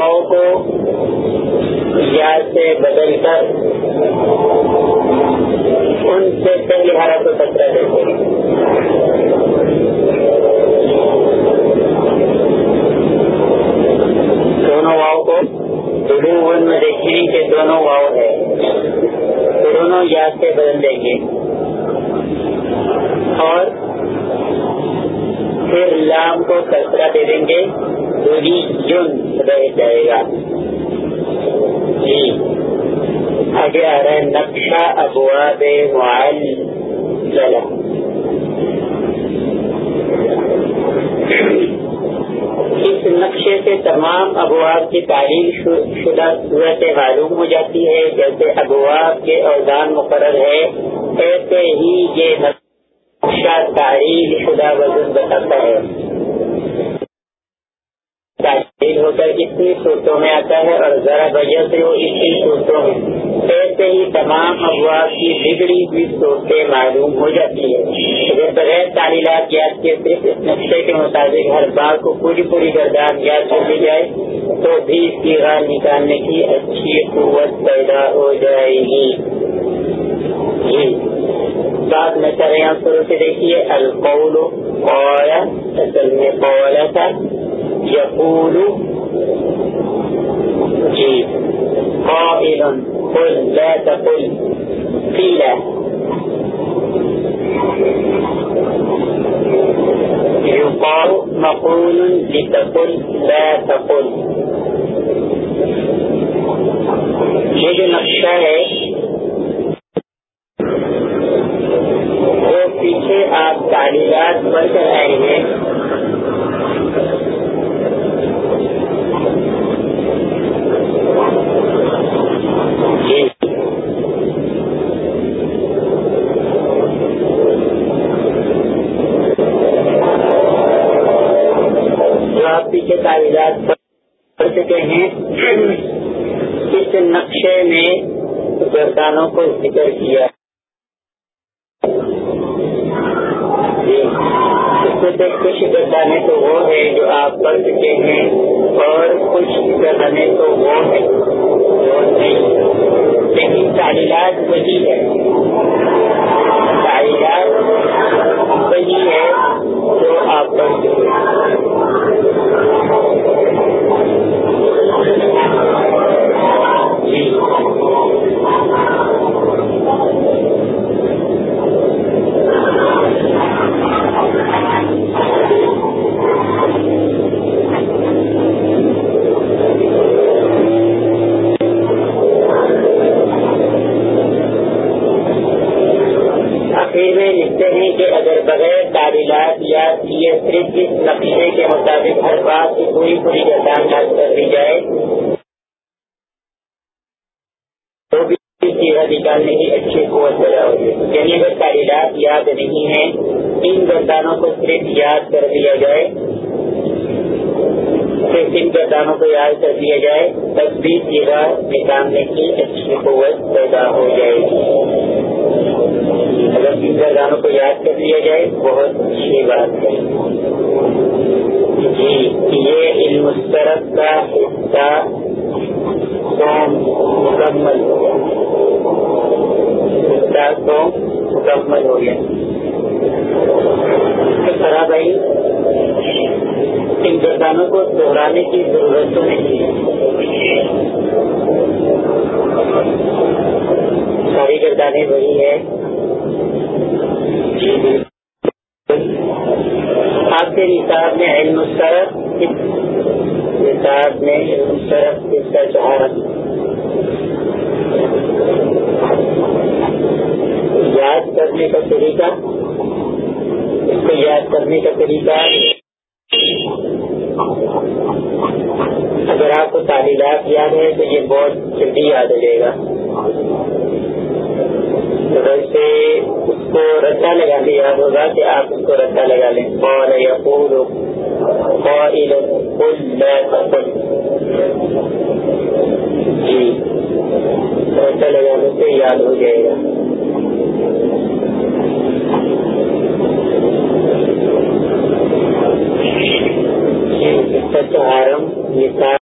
کو یاد سے بدل کر ان سے پہلے ہارا کو کچرا دیتے دونوں واؤ کو ون میں دیکھیں کہ دونوں واؤ ہے دونوں یاد سے بدل دیں گے۔ اور پھر لام کو کچرا دے دیں گے پوری یون رہ جائے گا۔ جی۔ آگے آ رہا ہے نقشہ ابواب معل اس نقشے سے تمام ابواب کی تعلیم شدہ صورت معلوم ہو جاتی ہے۔ جیسے ابواب کے اوزان مقرر ہے ایسے ہی یہ نقشہ تعلیم شدہ وزن بتاتا ہے۔ تعلیم ہو کر اتنی صورتوں میں آتا ہے اور ذرا وجہ سے وہ اتنی صورتوں میں۔ ایسے ہی تمام افواہ کی بگڑی ہوئی صورتیں معلوم ہو جاتی ہے اگر بغیر تعلیمات یاد کے صرف اس نقشے کے مطابق ہر بار کو پوری پوری گردان یاد کر لی جائے، تو بھی سیرا نکالنے کی اچھی قوت پیدا ہو جائے گی۔ جی۔ بات میں کر رہے ہیں شروع سے دیکھیے، القول اصل میں قولا تھا۔ یقول جی قائل قل لا تقل قيل يقال مقول لتقل لا تقل یہ جو نقشہ ہے، وہ پیچھے آپ تعلیمات پڑھ کر آئیں گے پڑھ چکے ہیں۔ اس نقشے میں گردانوں کو ذکر کیا۔ جی، کچھ گردانے تو وہ ہے جو آپ پڑھ چکے ہیں اور کچھ گردانے تو وہ ہے جو نہیں۔ لیکن تعلیمات وہی ہے صرف اس نقشے کے مطابق ہر بات کی پوری پوری گردان یاد کر دی جائے تو بھی نکالنے کی اچھی قوت پیدا ہوگی یعنی اگر تعلیمات یاد نہیں ہے ان گردانوں کو صرف یاد کر دیا جائے۔ صرف ان گردانوں کو یاد کر دیا جائے، تب بھی سیرا نکالنے کی اچھی قوت پیدا ہو جائے گی۔ اگر ان گردانوں کو یاد کر دیا جائے، بہت اچھی بات ہے۔ جی یہ علم مشترک کا حصہ مکمل۔ ہو گیا حصہ سوم مکمل ہو گیا طرح بھائی، ان گردانوں کو دوہرانے کی ضرورت تو نہیں۔ ہے ساری گردانے وہی ہے آپ کے نصاب میں علم مشترک نصاب میں علم مشترک اس کا چہارا یاد کرنے کا طریقہ، اس کو یاد کرنے کا طریقہ اگر آپ کو تعلیمات یاد ہے تو یہ بہت جلدی یاد ہو جائے گا۔ ویسے اس کو رسا لگانے یاد ہوگا کہ آپ اس کو رسا لگا لیں۔ قول یقول قائل قل لا تقل۔ جی رسا لگانے سے یاد ہو جائے گا۔